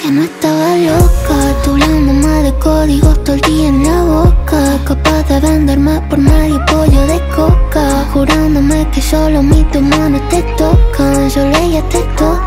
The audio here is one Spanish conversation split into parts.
Que no estaba loca, tu la mamá de códigos todo el día en la boca. Capaz de venderme por medio pollo de coca. Jurándome que solo mi mis manos te tocan, yo leía te tocan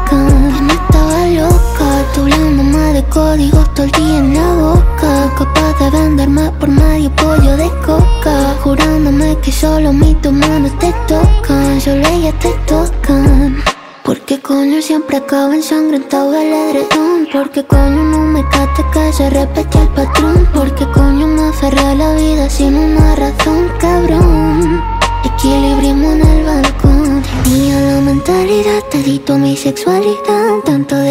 códigos todo el día en la boca. Capaz de vender más por medio pollo de coca. Jurándome que solo mis tus manos te tocan, solo ellas te tocan. Porque coño siempre acaba ensangrentado el edredón Porque coño no me cate que se repite el patrón Porque coño me aferré a la vida sin una razón, cabrón Equilibrismo en el balcón Tenía la mentalidad, tedito mi sexualidad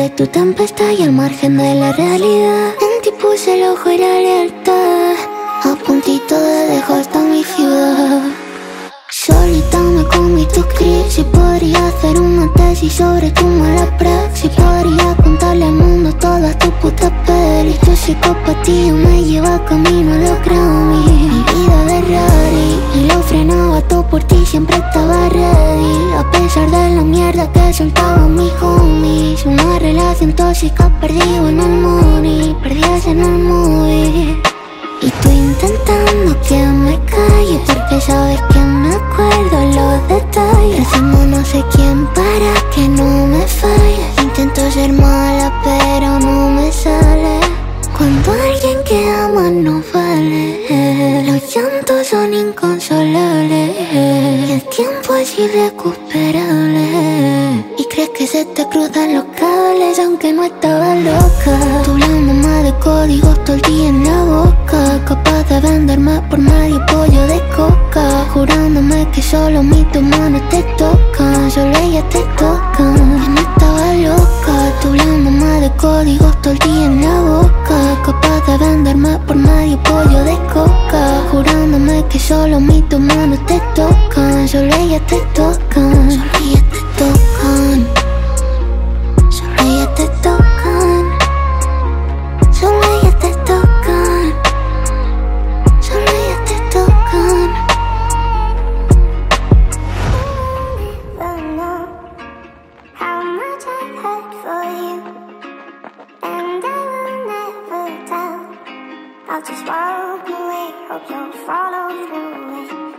de tu tempestad y al margen de la realidad. En ti puse el ojo y la lealtad A puntito de dejo hasta mi ciudad. Solita me comí tu crisis Podría hacer una tesis sobre tu mala praxis Podría contarle al mundo todas tus putas pelis Tu psicopatía me lleva camino a los Grammy. Mi vida de rally Y lo frenaba todo por ti, siempre estaba ready. A pesar de la mierda que soltaban mis homies tóxica perdido en el money Perdías en el movie. Y tú intentando que me calle Porque sabes que me acuerdo los detalles. Rezando no sé quién para que no me falle. Intento ser mala pero no me sale. Cuando alguien que ama no vale. Los llantos son inconsolables Y el tiempo es irrecuperable que se te cruzan los cables Aunque no estaba loca. Tú la mamá de códigos todo el día en la boca. Capaz de vender más por medio pollo de coca. Jurándome que solo mis tus manos te tocan Solo ellas te tocan Que no estaba loca. Tú la mamá de códigos todo el día en la boca. Capaz de vender más por medio pollo de coca. Jurándome que solo mis tus manos te tocan Solo ellas te tocan just walk away, hope you'll follow through.